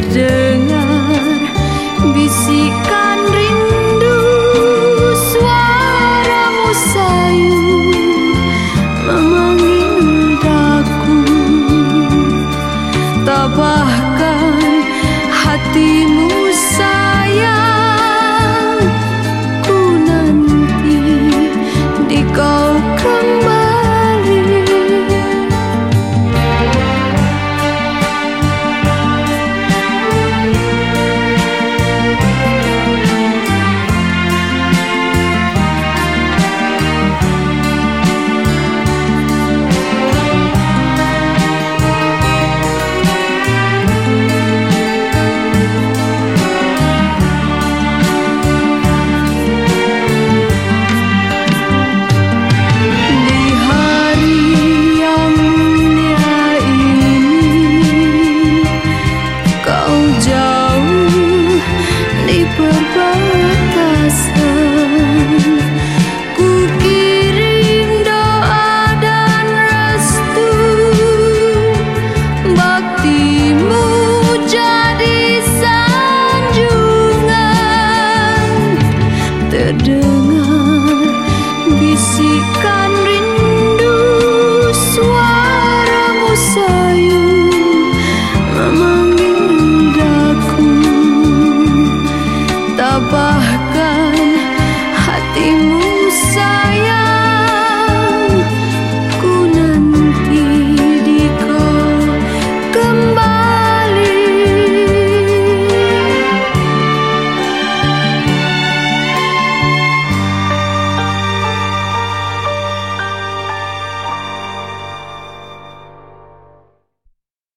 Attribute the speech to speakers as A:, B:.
A: terdengar bisikan rindu suaramu sayu memanggil daku tabahkan